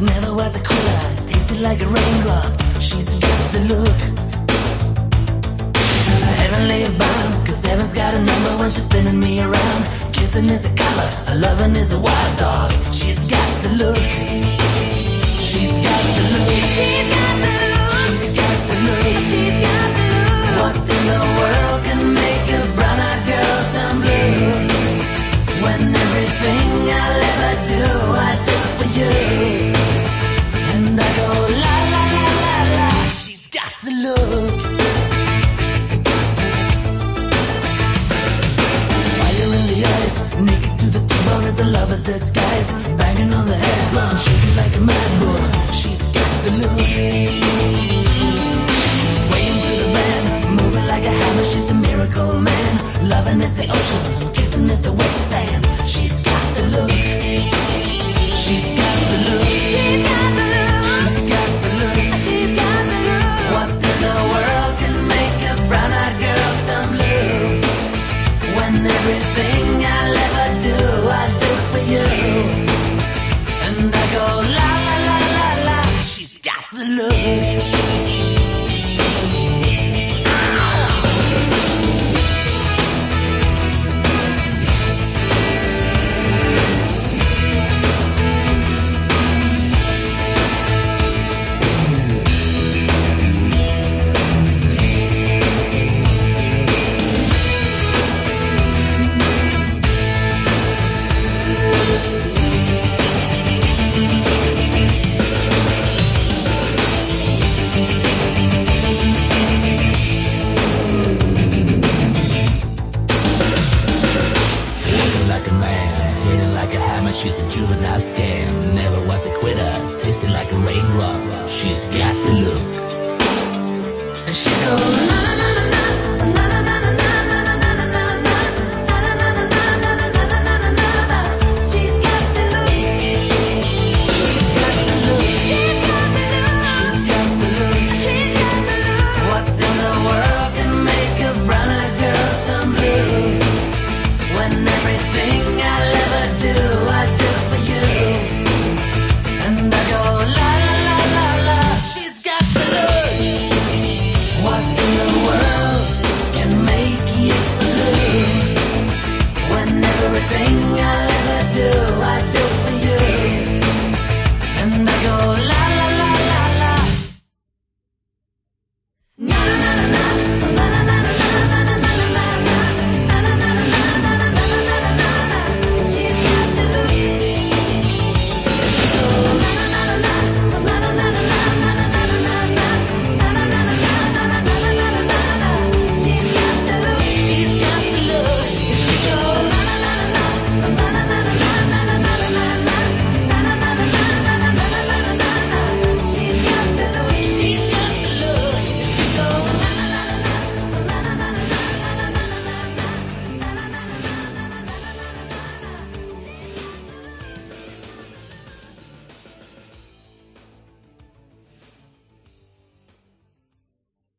Never was a cooler, tasted like a raindrop. She's got the look. Heavenly bomb, cause heaven's got a number when she's spinning me around. Kissing is a color, her loving is a wild dog. She's got the look. She's got the look. She's got the look. Loving is the ocean, kissing is the wet sand. She's night stand. Never was a quitter, tasted like a raindrop. She's got the look. And she goes.